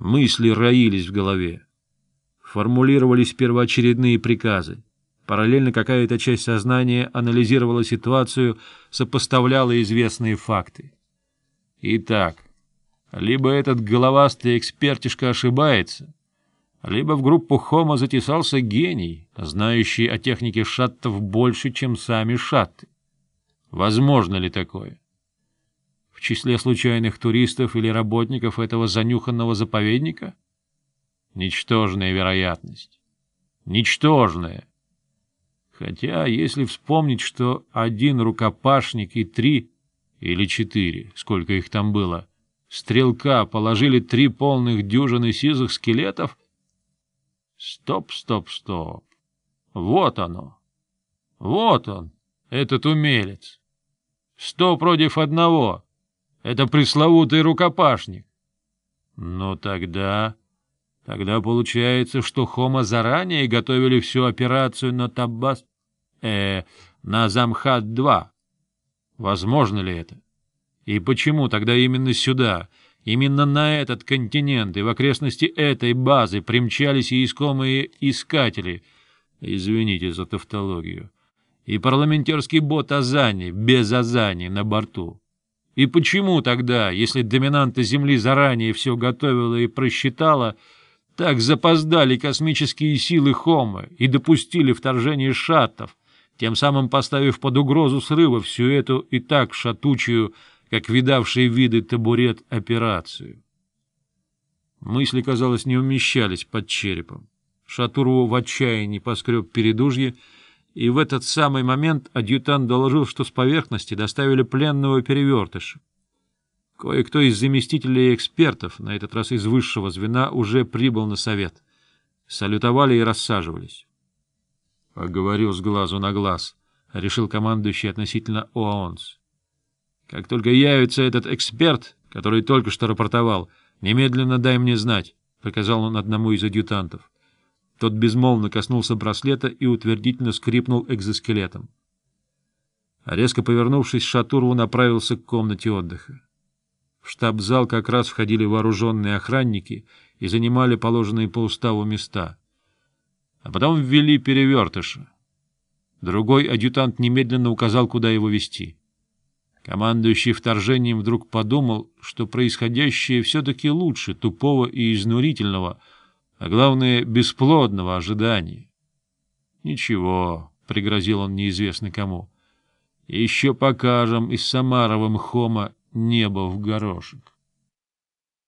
Мысли роились в голове. Формулировались первоочередные приказы. Параллельно какая-то часть сознания анализировала ситуацию, сопоставляла известные факты. Итак, либо этот головастый экспертишка ошибается, либо в группу Хома затесался гений, знающий о технике шаттов больше, чем сами шатты. Возможно ли такое? в числе случайных туристов или работников этого занюханного заповедника? Ничтожная вероятность. Ничтожная. Хотя, если вспомнить, что один рукопашник и три, или четыре, сколько их там было, стрелка положили три полных дюжины сизых скелетов... Стоп, стоп, стоп. Вот оно. Вот он, этот умелец. Сто против одного. Это пресловутый рукопашник. Но тогда... Тогда получается, что Хома заранее готовили всю операцию на Таббас... Э, на Замхат-2. Возможно ли это? И почему тогда именно сюда, именно на этот континент и в окрестности этой базы примчались и искомые искатели, извините за тавтологию, и парламентерский бот Азани, без Азани, на борту? И почему тогда, если доминанта Земли заранее все готовила и просчитала, так запоздали космические силы Хомы и допустили вторжение шаттов, тем самым поставив под угрозу срыва всю эту и так шатучую, как видавшие виды табурет, операцию? Мысли, казалось, не умещались под черепом. Шатуру в отчаянии поскреб передужье, и в этот самый момент адъютант доложил, что с поверхности доставили пленного перевертыша. Кое-кто из заместителей экспертов, на этот раз из высшего звена, уже прибыл на совет. Салютовали и рассаживались. «А — Поговорю с глазу на глаз, — решил командующий относительно ОАОНС. — Как только явится этот эксперт, который только что рапортовал, немедленно дай мне знать, — приказал он одному из адъютантов. Тот безмолвно коснулся браслета и утвердительно скрипнул экзоскелетом. А резко повернувшись, Шатурву направился к комнате отдыха. В штаб-зал как раз входили вооруженные охранники и занимали положенные по уставу места. А потом ввели перевертыша. Другой адъютант немедленно указал, куда его вести. Командующий вторжением вдруг подумал, что происходящее все-таки лучше тупого и изнурительного — а главное, бесплодного ожидания. — Ничего, — пригрозил он неизвестно кому, — еще покажем из Самарова Хома небо в горошек.